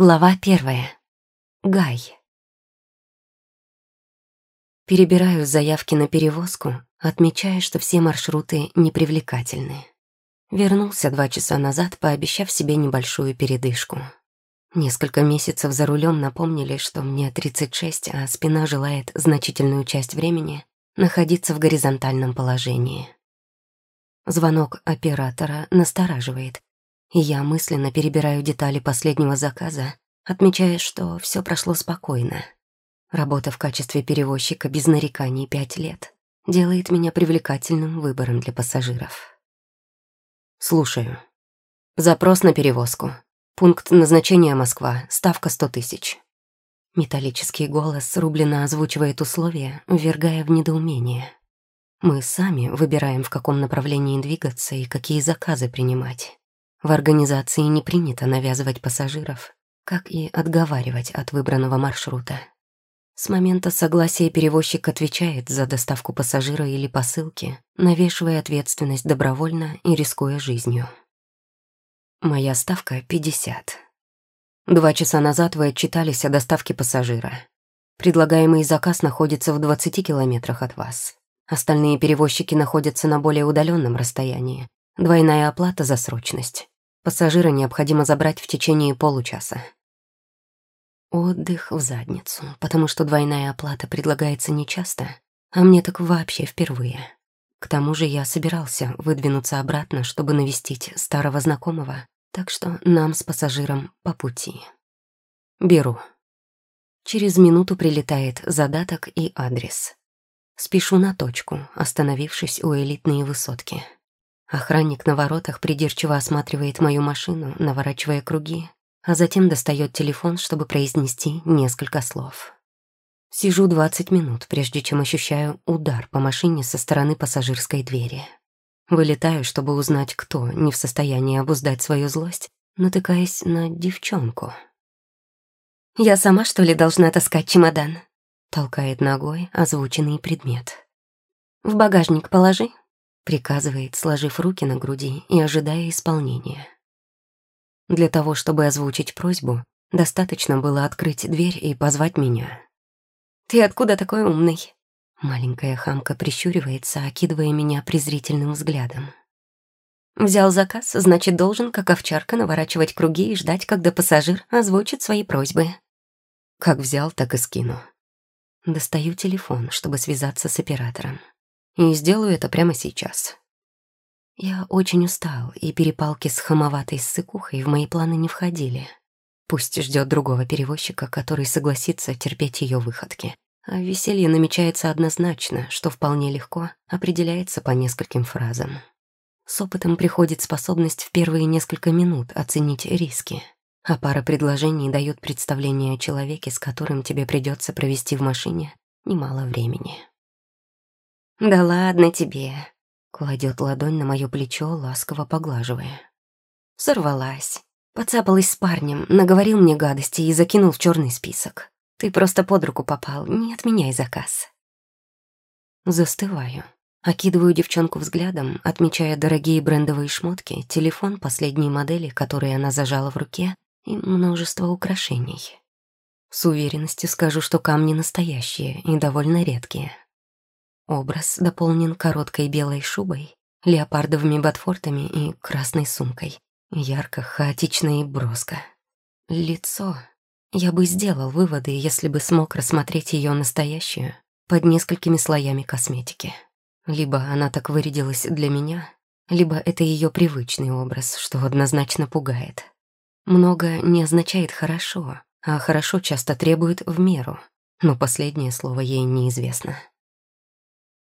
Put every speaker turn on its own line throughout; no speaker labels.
Глава первая. Гай. Перебираю заявки на перевозку, отмечая, что все маршруты непривлекательны. Вернулся два часа назад, пообещав себе небольшую передышку. Несколько месяцев за рулем напомнили, что мне 36, а спина желает значительную часть времени находиться в горизонтальном положении. Звонок оператора настораживает, я мысленно перебираю детали последнего заказа, отмечая, что все прошло спокойно. Работа в качестве перевозчика без нареканий пять лет делает меня привлекательным выбором для пассажиров. Слушаю. Запрос на перевозку. Пункт назначения Москва. Ставка сто тысяч. Металлический голос рублено озвучивает условия, ввергая в недоумение. Мы сами выбираем, в каком направлении двигаться и какие заказы принимать. В организации не принято навязывать пассажиров, как и отговаривать от выбранного маршрута. С момента согласия перевозчик отвечает за доставку пассажира или посылки, навешивая ответственность добровольно и рискуя жизнью. Моя ставка — 50. Два часа назад вы отчитались о доставке пассажира. Предлагаемый заказ находится в 20 километрах от вас. Остальные перевозчики находятся на более удаленном расстоянии, Двойная оплата за срочность. Пассажира необходимо забрать в течение получаса. Отдых в задницу, потому что двойная оплата предлагается нечасто, а мне так вообще впервые. К тому же я собирался выдвинуться обратно, чтобы навестить старого знакомого, так что нам с пассажиром по пути. Беру. Через минуту прилетает задаток и адрес. Спешу на точку, остановившись у элитной высотки. Охранник на воротах придирчиво осматривает мою машину, наворачивая круги, а затем достает телефон, чтобы произнести несколько слов. Сижу 20 минут, прежде чем ощущаю удар по машине со стороны пассажирской двери. Вылетаю, чтобы узнать, кто не в состоянии обуздать свою злость, натыкаясь на девчонку. «Я сама, что ли, должна таскать чемодан?» Толкает ногой озвученный предмет. «В багажник положи», приказывает, сложив руки на груди и ожидая исполнения. Для того, чтобы озвучить просьбу, достаточно было открыть дверь и позвать меня. «Ты откуда такой умный?» Маленькая хамка прищуривается, окидывая меня презрительным взглядом. «Взял заказ, значит, должен, как овчарка, наворачивать круги и ждать, когда пассажир озвучит свои просьбы». Как взял, так и скину. Достаю телефон, чтобы связаться с оператором и сделаю это прямо сейчас. Я очень устал, и перепалки с хамоватой ссыкухой в мои планы не входили. Пусть ждет другого перевозчика, который согласится терпеть ее выходки. А веселье намечается однозначно, что вполне легко определяется по нескольким фразам. С опытом приходит способность в первые несколько минут оценить риски, а пара предложений дает представление о человеке, с которым тебе придется провести в машине немало времени. «Да ладно тебе», — кладет ладонь на мое плечо, ласково поглаживая. Сорвалась. Поцапалась с парнем, наговорил мне гадости и закинул в черный список. Ты просто под руку попал, не отменяй заказ. Застываю. Окидываю девчонку взглядом, отмечая дорогие брендовые шмотки, телефон последней модели, который она зажала в руке, и множество украшений. С уверенностью скажу, что камни настоящие и довольно редкие. Образ дополнен короткой белой шубой, леопардовыми ботфортами и красной сумкой. Ярко, хаотично и броско. Лицо. Я бы сделал выводы, если бы смог рассмотреть ее настоящую под несколькими слоями косметики. Либо она так вырядилась для меня, либо это ее привычный образ, что однозначно пугает. Много не означает «хорошо», а «хорошо» часто требует «в меру», но последнее слово ей неизвестно.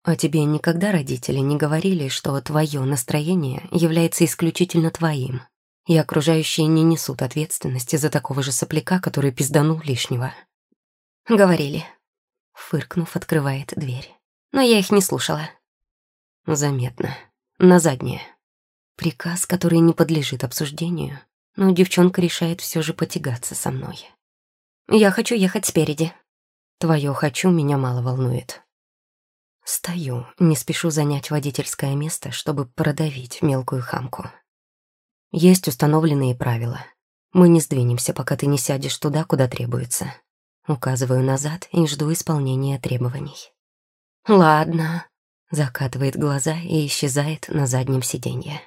А тебе никогда родители не говорили, что твое настроение является исключительно твоим, и окружающие не несут ответственности за такого же сопляка, который пизданул лишнего? Говорили. Фыркнув, открывает дверь. Но я их не слушала. Заметно. На заднее. Приказ, который не подлежит обсуждению, но девчонка решает все же потягаться со мной. Я хочу ехать спереди. Твое «хочу» меня мало волнует. Стою, не спешу занять водительское место, чтобы продавить мелкую хамку. Есть установленные правила. Мы не сдвинемся, пока ты не сядешь туда, куда требуется. Указываю назад и жду исполнения требований. Ладно. Закатывает глаза и исчезает на заднем сиденье.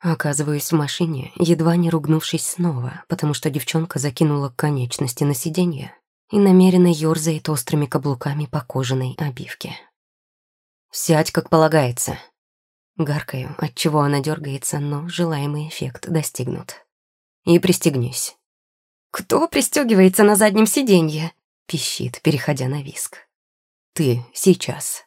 Оказываюсь в машине, едва не ругнувшись снова, потому что девчонка закинула конечности на сиденье и намеренно ёрзает острыми каблуками по кожаной обивке. «Сядь, как полагается». Гаркаю, отчего она дергается, но желаемый эффект достигнут. «И пристегнись». «Кто пристегивается на заднем сиденье?» — пищит, переходя на виск. «Ты сейчас».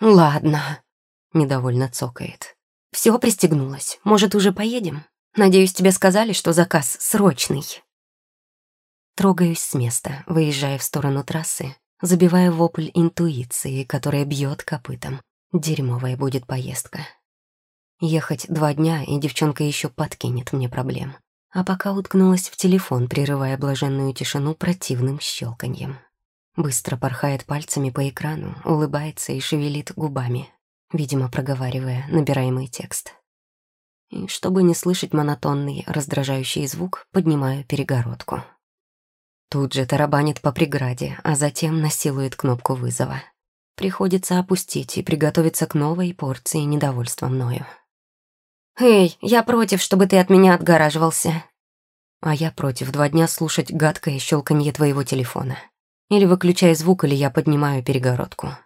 «Ладно», — недовольно цокает. Все пристегнулось. Может, уже поедем? Надеюсь, тебе сказали, что заказ срочный. Трогаюсь с места, выезжая в сторону трассы, забивая вопль интуиции, которая бьет копытом. Дерьмовая будет поездка. Ехать два дня, и девчонка еще подкинет мне проблем. А пока уткнулась в телефон, прерывая блаженную тишину противным щелканьем. Быстро порхает пальцами по экрану, улыбается и шевелит губами видимо, проговаривая набираемый текст. И чтобы не слышать монотонный, раздражающий звук, поднимаю перегородку. Тут же тарабанит по преграде, а затем насилует кнопку вызова. Приходится опустить и приготовиться к новой порции недовольства мною. «Эй, я против, чтобы ты от меня отгораживался!» А я против два дня слушать гадкое щелканье твоего телефона. Или выключай звук, или я поднимаю перегородку.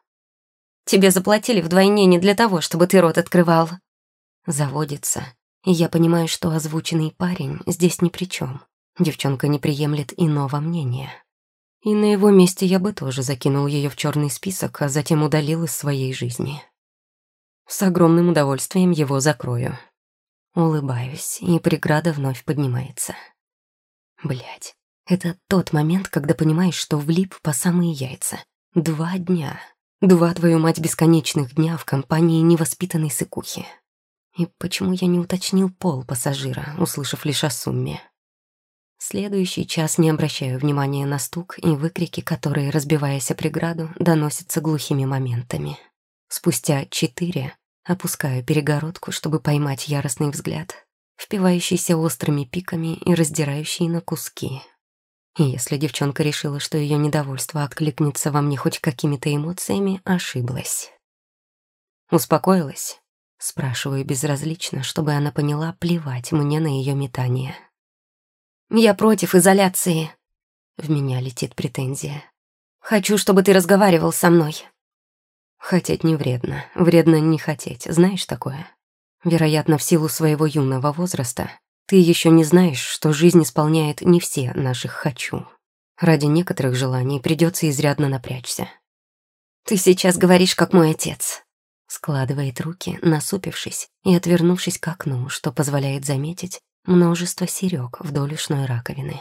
Тебе заплатили вдвойне не для того, чтобы ты рот открывал. Заводится, и я понимаю, что озвученный парень здесь ни при чем. Девчонка не приемлет иного мнения. И на его месте я бы тоже закинул ее в черный список, а затем удалил из своей жизни. С огромным удовольствием его закрою. Улыбаюсь, и преграда вновь поднимается. Блять, это тот момент, когда понимаешь, что влип по самые яйца. Два дня. Два, твою мать, бесконечных дня в компании невоспитанной сыкухи. И почему я не уточнил пол пассажира, услышав лишь о сумме? Следующий час не обращаю внимания на стук и выкрики, которые, разбиваясь о преграду, доносятся глухими моментами. Спустя четыре опускаю перегородку, чтобы поймать яростный взгляд, впивающийся острыми пиками и раздирающий на куски. И если девчонка решила, что ее недовольство откликнется во мне хоть какими-то эмоциями, ошиблась. «Успокоилась?» — спрашиваю безразлично, чтобы она поняла, плевать мне на ее метание. «Я против изоляции», — в меня летит претензия. «Хочу, чтобы ты разговаривал со мной». Хотеть не вредно, вредно не хотеть, знаешь такое? Вероятно, в силу своего юного возраста ты еще не знаешь, что жизнь исполняет не все наших «хочу». Ради некоторых желаний придется изрядно напрячься. «Ты сейчас говоришь, как мой отец», — складывает руки, насупившись и отвернувшись к окну, что позволяет заметить множество серёг вдоль ушной раковины.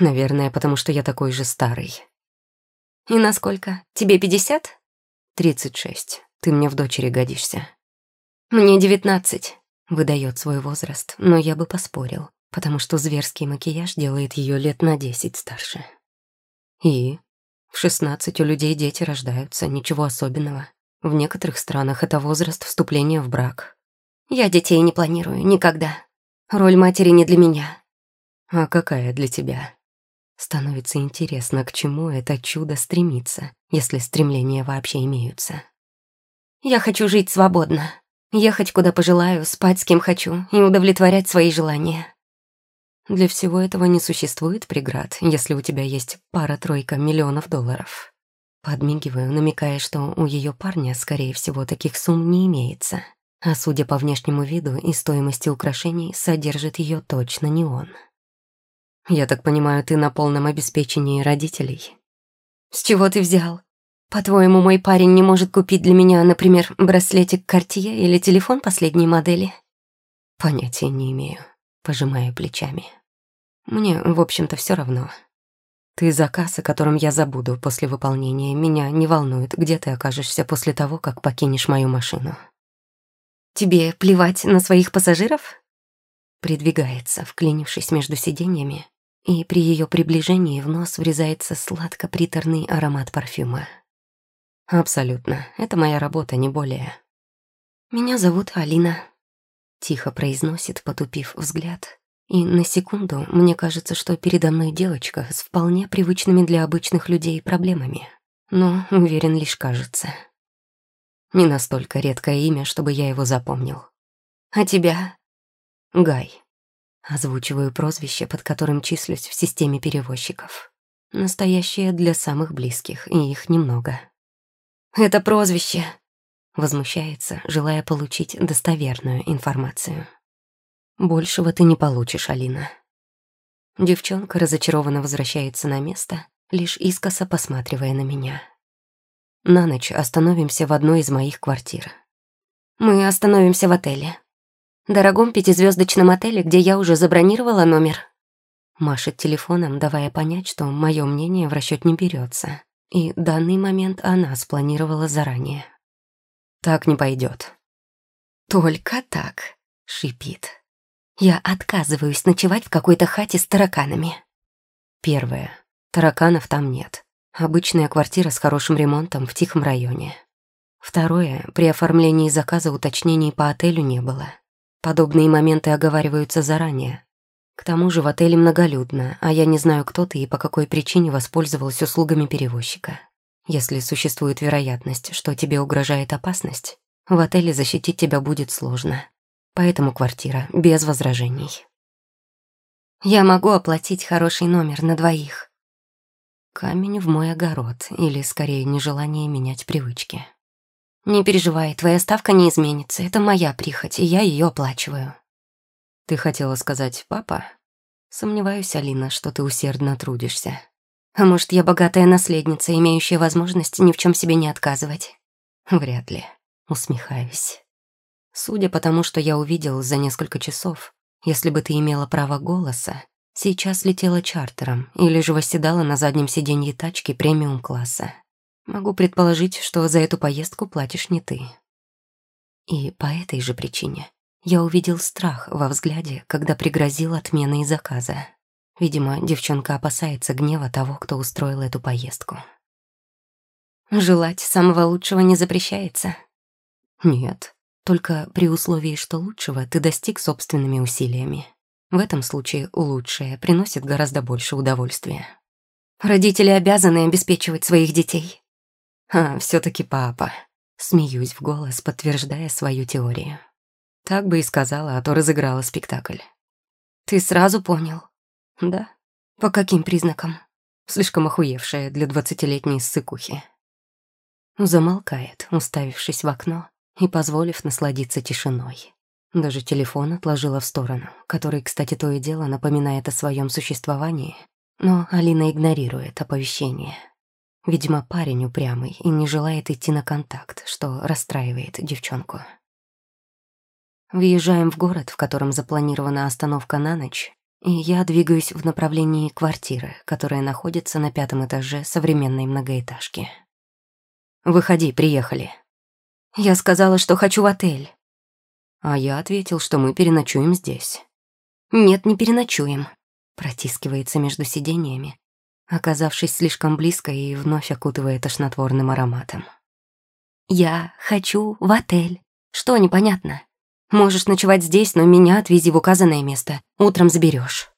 Наверное, потому что я такой же старый. «И насколько? Тебе пятьдесят?» «Тридцать шесть. Ты мне в дочери годишься». «Мне девятнадцать. Выдает свой возраст, но я бы поспорил, потому что зверский макияж делает ее лет на десять старше. И в шестнадцать у людей дети рождаются, ничего особенного. В некоторых странах это возраст вступления в брак. Я детей не планирую, никогда. Роль матери не для меня. А какая для тебя? Становится интересно, к чему это чудо стремится, если стремления вообще имеются. Я хочу жить свободно, Ехать куда пожелаю, спать с кем хочу и удовлетворять свои желания. Для всего этого не существует преград, если у тебя есть пара-тройка миллионов долларов. Подмигиваю, намекая, что у ее парня, скорее всего, таких сумм не имеется. А судя по внешнему виду и стоимости украшений, содержит ее точно не он. Я так понимаю, ты на полном обеспечении родителей? С чего ты взял? По-твоему, мой парень не может купить для меня, например, браслетик Cartier или телефон последней модели? Понятия не имею. Пожимаю плечами. Мне, в общем-то, все равно. Ты заказ, о котором я забуду после выполнения, меня не волнует, где ты окажешься после того, как покинешь мою машину. Тебе плевать на своих пассажиров? Придвигается, вклинившись между сиденьями, и при ее приближении в нос врезается сладко-приторный аромат парфюма. «Абсолютно. Это моя работа, не более». «Меня зовут Алина», — тихо произносит, потупив взгляд, И на секунду мне кажется, что передо мной девочка с вполне привычными для обычных людей проблемами. Но, уверен, лишь кажется. Не настолько редкое имя, чтобы я его запомнил. «А тебя?» «Гай». Озвучиваю прозвище, под которым числюсь в системе перевозчиков. Настоящее для самых близких, и их немного. «Это прозвище!» Возмущается, желая получить достоверную информацию. Большего ты не получишь, Алина. Девчонка разочарованно возвращается на место, лишь искоса посматривая на меня. На ночь остановимся в одной из моих квартир. Мы остановимся в отеле. Дорогом пятизвездочном отеле, где я уже забронировала номер. Машет телефоном, давая понять, что мое мнение в расчет не берется. И данный момент она спланировала заранее. Так не пойдет. Только так, шипит. Я отказываюсь ночевать в какой-то хате с тараканами. Первое. Тараканов там нет. Обычная квартира с хорошим ремонтом в тихом районе. Второе. При оформлении заказа уточнений по отелю не было. Подобные моменты оговариваются заранее. К тому же в отеле многолюдно, а я не знаю, кто ты и по какой причине воспользовался услугами перевозчика. Если существует вероятность, что тебе угрожает опасность, в отеле защитить тебя будет сложно поэтому квартира без возражений. Я могу оплатить хороший номер на двоих. Камень в мой огород, или, скорее, нежелание менять привычки. Не переживай, твоя ставка не изменится, это моя прихоть, и я ее оплачиваю. Ты хотела сказать «папа»? Сомневаюсь, Алина, что ты усердно трудишься. А может, я богатая наследница, имеющая возможность ни в чем себе не отказывать? Вряд ли. Усмехаюсь. Судя по тому, что я увидел за несколько часов, если бы ты имела право голоса, сейчас летела чартером или же восседала на заднем сиденье тачки премиум-класса. Могу предположить, что за эту поездку платишь не ты. И по этой же причине я увидел страх во взгляде, когда пригрозил отменой заказа. Видимо, девчонка опасается гнева того, кто устроил эту поездку. «Желать самого лучшего не запрещается?» «Нет», только при условии, что лучшего ты достиг собственными усилиями. В этом случае лучшее приносит гораздо больше удовольствия. Родители обязаны обеспечивать своих детей. А, все таки папа. Смеюсь в голос, подтверждая свою теорию. Так бы и сказала, а то разыграла спектакль. Ты сразу понял? Да. По каким признакам? Слишком охуевшая для двадцатилетней ссыкухи. Замолкает, уставившись в окно, и позволив насладиться тишиной. Даже телефон отложила в сторону, который, кстати, то и дело напоминает о своем существовании, но Алина игнорирует оповещение. Видимо, парень упрямый и не желает идти на контакт, что расстраивает девчонку. Въезжаем в город, в котором запланирована остановка на ночь, и я двигаюсь в направлении квартиры, которая находится на пятом этаже современной многоэтажки. «Выходи, приехали», я сказала, что хочу в отель. А я ответил, что мы переночуем здесь. Нет, не переночуем. Протискивается между сидениями, оказавшись слишком близко и вновь окутывая тошнотворным ароматом. Я хочу в отель. Что непонятно? Можешь ночевать здесь, но меня отвези в указанное место. Утром заберешь.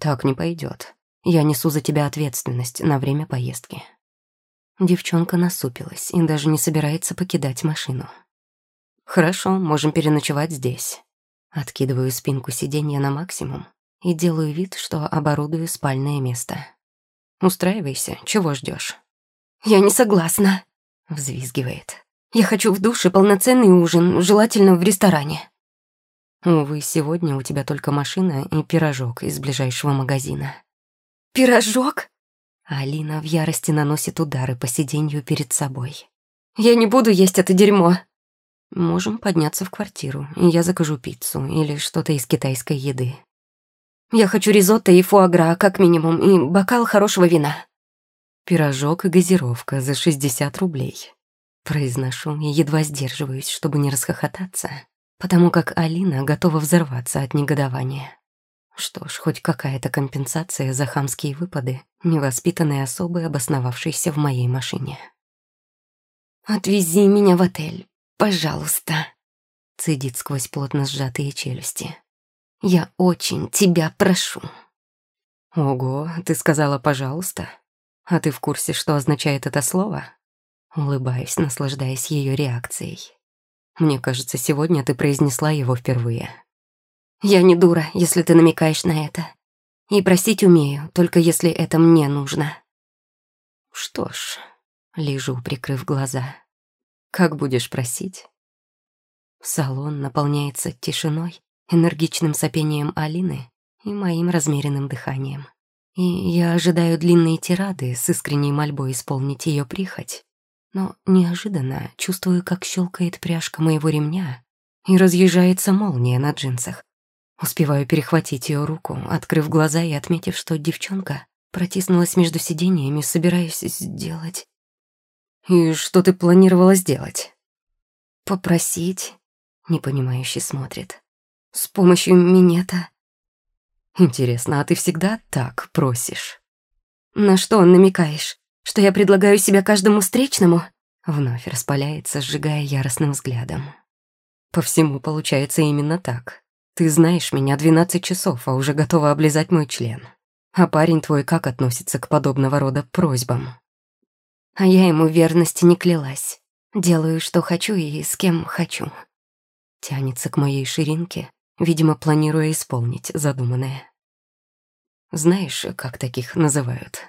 Так не пойдет. Я несу за тебя ответственность на время поездки. Девчонка насупилась и даже не собирается покидать машину. «Хорошо, можем переночевать здесь». Откидываю спинку сиденья на максимум и делаю вид, что оборудую спальное место. «Устраивайся, чего ждешь? «Я не согласна», — взвизгивает. «Я хочу в душе полноценный ужин, желательно в ресторане». «Увы, сегодня у тебя только машина и пирожок из ближайшего магазина». «Пирожок?» Алина в ярости наносит удары по сиденью перед собой. «Я не буду есть это дерьмо!» Можем подняться в квартиру, и я закажу пиццу или что-то из китайской еды. Я хочу ризотто и фуагра, как минимум, и бокал хорошего вина. Пирожок и газировка за 60 рублей. Произношу и едва сдерживаюсь, чтобы не расхохотаться, потому как Алина готова взорваться от негодования. Что ж, хоть какая-то компенсация за хамские выпады невоспитанной особы, обосновавшейся в моей машине. «Отвези меня в отель, пожалуйста», — цедит сквозь плотно сжатые челюсти. Я очень тебя прошу».
«Ого, ты сказала «пожалуйста». А ты в курсе, что означает это слово?» Улыбаюсь, наслаждаясь ее реакцией. Мне кажется, сегодня ты произнесла его впервые.
Я не дура, если ты намекаешь на это. И просить умею, только если это мне нужно.
Что ж, лежу, прикрыв глаза. Как будешь просить? Салон наполняется тишиной, энергичным сопением Алины и моим размеренным дыханием. И я ожидаю длинные тирады с искренней мольбой исполнить ее прихоть, но неожиданно чувствую, как щелкает пряжка моего ремня и разъезжается молния на джинсах. Успеваю перехватить ее руку, открыв глаза и отметив, что девчонка протиснулась между сиденьями, собираясь сделать. «И что ты планировала сделать?»
«Попросить», — непонимающе смотрит. «С помощью минета».
«Интересно, а ты всегда так просишь?»
«На что намекаешь? Что я предлагаю себя каждому встречному?»
Вновь распаляется, сжигая яростным взглядом. «По всему получается именно так. Ты знаешь меня 12 часов, а уже готова облизать мой член. А парень твой как относится к подобного рода просьбам?»
А я ему верности не клялась. Делаю, что хочу и с кем хочу.
Тянется к моей ширинке, видимо, планируя исполнить задуманное. Знаешь, как таких называют?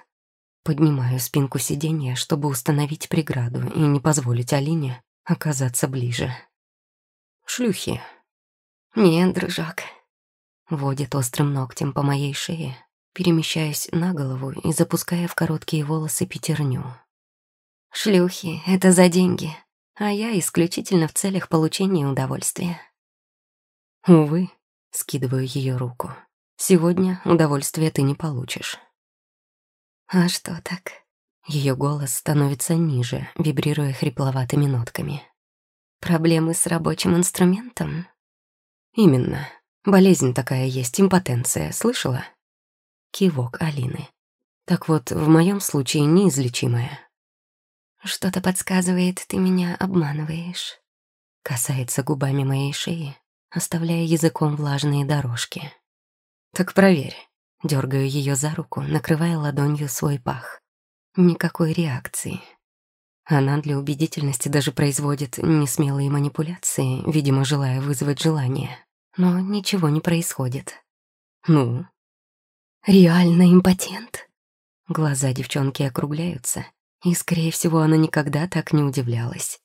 Поднимаю спинку сиденья, чтобы установить преграду и не позволить Алине оказаться ближе. Шлюхи.
Нет, дружок.
Водит острым ногтем по моей шее, перемещаясь на голову и запуская в короткие волосы пятерню.
Шлюхи — это за деньги, а я исключительно в целях получения удовольствия.
Увы, скидываю ее руку. Сегодня удовольствия ты не получишь.
А что так?
Ее голос становится ниже, вибрируя хрипловатыми нотками.
Проблемы с рабочим инструментом?
Именно. Болезнь такая есть, импотенция, слышала? Кивок Алины. Так вот, в моем случае неизлечимая.
Что-то подсказывает, ты меня обманываешь.
Касается губами моей шеи, оставляя языком влажные дорожки. Так проверь. Дергаю ее за руку, накрывая ладонью свой пах. Никакой реакции. Она для убедительности даже производит несмелые манипуляции, видимо, желая вызвать желание. Но ничего не происходит. Ну?
Реально импотент?
Глаза девчонки округляются, и, скорее всего, она никогда так не удивлялась.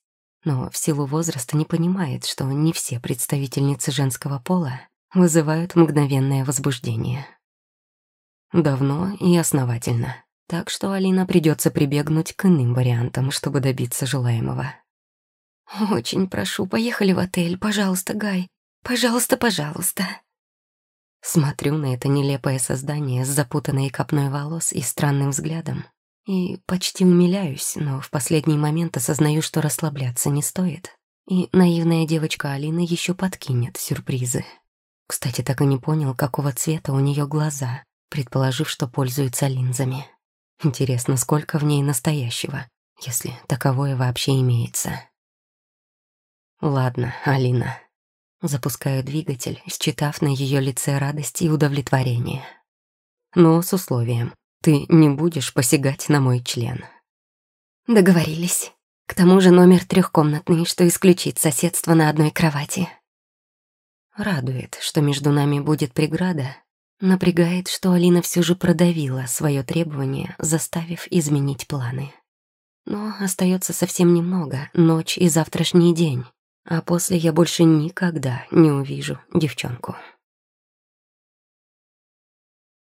Но в силу возраста не понимает, что не все представительницы женского пола вызывают мгновенное возбуждение. Давно и основательно. Так что Алина придется прибегнуть к иным вариантам, чтобы добиться желаемого.
«Очень прошу, поехали в отель, пожалуйста, Гай. Пожалуйста, пожалуйста».
Смотрю на это нелепое создание с запутанной копной волос и странным взглядом. И почти умиляюсь, но в последний момент осознаю, что расслабляться не стоит. И наивная девочка Алина еще подкинет сюрпризы. Кстати, так и не понял, какого цвета у нее глаза предположив, что пользуется линзами. Интересно, сколько в ней настоящего, если таковое вообще имеется. Ладно, Алина. Запускаю двигатель, считав на ее лице радость и удовлетворение. Но с условием, ты не будешь посягать на мой член.
Договорились. К тому же номер трехкомнатный, что исключит соседство на одной кровати.
Радует, что между нами будет преграда, Напрягает, что Алина все же продавила свое требование, заставив изменить планы. Но остается совсем немного, ночь и завтрашний день, а после я больше никогда не увижу девчонку.